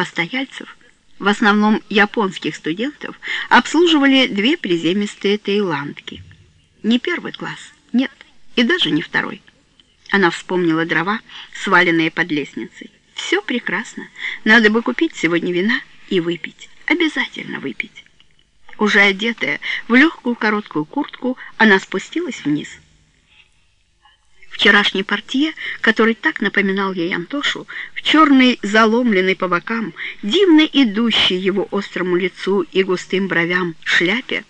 Постояльцев, в основном японских студентов, обслуживали две приземистые таиландки. Не первый класс, нет, и даже не второй. Она вспомнила дрова, сваленные под лестницей. Все прекрасно. Надо бы купить сегодня вина и выпить. Обязательно выпить. Уже одетая в легкую короткую куртку, она спустилась вниз. Вчерашний портье, который так напоминал ей Антошу, в черной, заломленной по бокам, дивно идущей его острому лицу и густым бровям шляпе,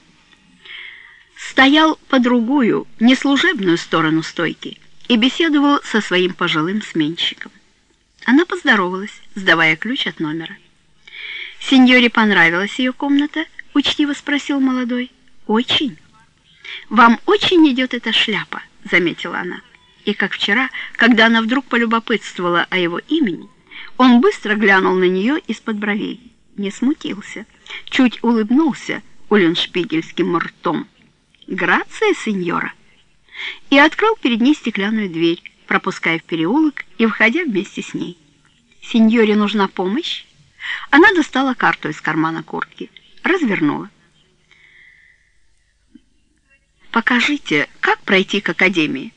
стоял по другую, неслужебную сторону стойки и беседовал со своим пожилым сменщиком. Она поздоровалась, сдавая ключ от номера. «Сеньоре понравилась ее комната?» — учтиво спросил молодой. «Очень». «Вам очень идет эта шляпа», — заметила она. И как вчера, когда она вдруг полюбопытствовала о его имени, он быстро глянул на нее из-под бровей, не смутился, чуть улыбнулся улленшпигельским ртом. «Грация, сеньора!» и открыл перед ней стеклянную дверь, пропуская в переулок и входя вместе с ней. «Сеньоре нужна помощь?» Она достала карту из кармана куртки, развернула. «Покажите, как пройти к академии?»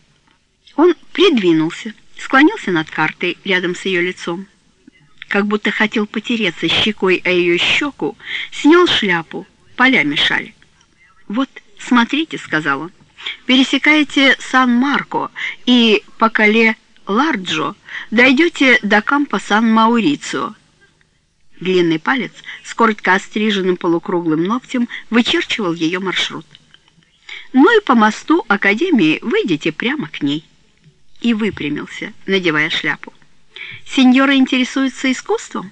Он придвинулся, склонился над картой рядом с ее лицом. Как будто хотел потереться щекой о ее щеку, снял шляпу, поля мешали. «Вот, смотрите», — сказал он, — «пересекаете Сан-Марко и по Кале Ларджо дойдете до кампа Сан-Маурицио». Длинный палец с коротко остриженным полукруглым ногтем вычерчивал ее маршрут. «Ну и по мосту Академии выйдете прямо к ней» и выпрямился, надевая шляпу. «Сеньора интересуется искусством?»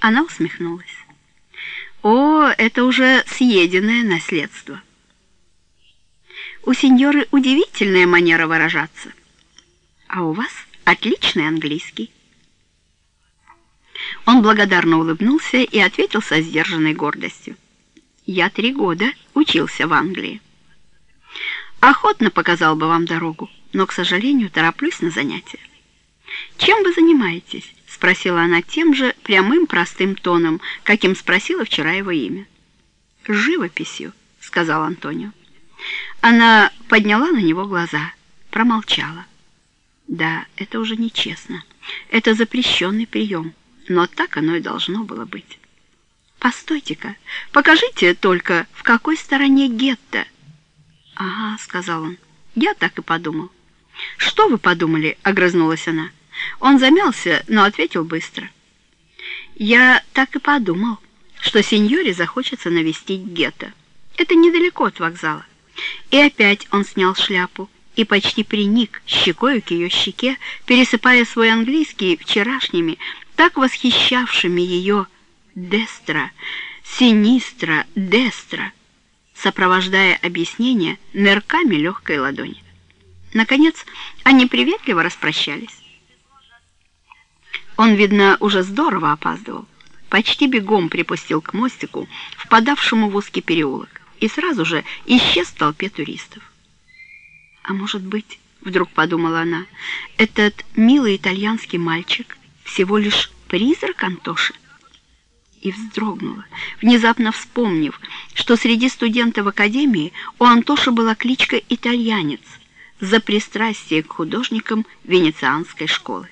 Она усмехнулась. «О, это уже съеденное наследство!» «У сеньоры удивительная манера выражаться, а у вас отличный английский». Он благодарно улыбнулся и ответил со сдержанной гордостью. «Я три года учился в Англии. Охотно показал бы вам дорогу но, к сожалению, тороплюсь на занятия. «Чем вы занимаетесь?» — спросила она тем же прямым простым тоном, каким спросила вчера его имя. «Живописью», — сказал Антонио. Она подняла на него глаза, промолчала. «Да, это уже нечестно. Это запрещенный прием, но так оно и должно было быть». «Постойте-ка, покажите только, в какой стороне гетто». «Ага», — сказал он, — «я так и подумал». «Что вы подумали?» — огрызнулась она. Он замялся, но ответил быстро. «Я так и подумал, что сеньоре захочется навестить гетто. Это недалеко от вокзала». И опять он снял шляпу и почти приник щекою к ее щеке, пересыпая свой английский вчерашними, так восхищавшими ее «дестра», «синистра», «дестра», сопровождая объяснение нырками легкой ладони. Наконец, они приветливо распрощались. Он, видно, уже здорово опаздывал. Почти бегом припустил к мостику, впадавшему в узкий переулок, и сразу же исчез в толпе туристов. «А может быть, — вдруг подумала она, — этот милый итальянский мальчик всего лишь призрак Антоши?» И вздрогнула, внезапно вспомнив, что среди студентов академии у Антоши была кличка «Итальянец», за пристрастие к художникам венецианской школы.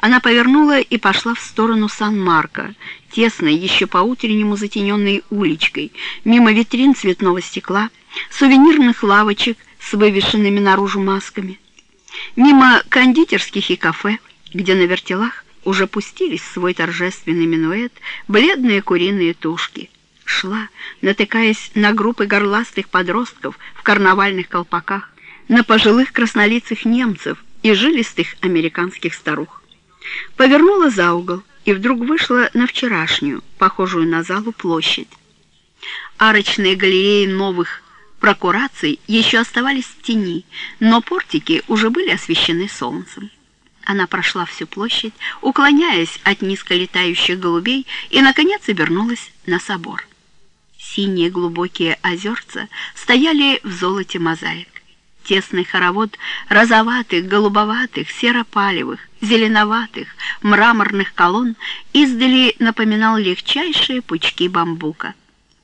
Она повернула и пошла в сторону Сан-Марко, тесной, еще по-утреннему затененной уличкой, мимо витрин цветного стекла, сувенирных лавочек с вывешенными наружу масками, мимо кондитерских и кафе, где на вертелах уже пустились в свой торжественный минуэт бледные куриные тушки. Шла, натыкаясь на группы горластых подростков в карнавальных колпаках, на пожилых краснолицых немцев и жилистых американских старух. Повернула за угол и вдруг вышла на вчерашнюю, похожую на залу, площадь. Арочные галереи новых прокураций еще оставались в тени, но портики уже были освещены солнцем. Она прошла всю площадь, уклоняясь от низко летающих голубей, и, наконец, обернулась на собор. Синие глубокие озерца стояли в золоте мозаик тесный хоровод розоватых, голубоватых, серопалевых, зеленоватых мраморных колонн издали напоминал легчайшие пучки бамбука.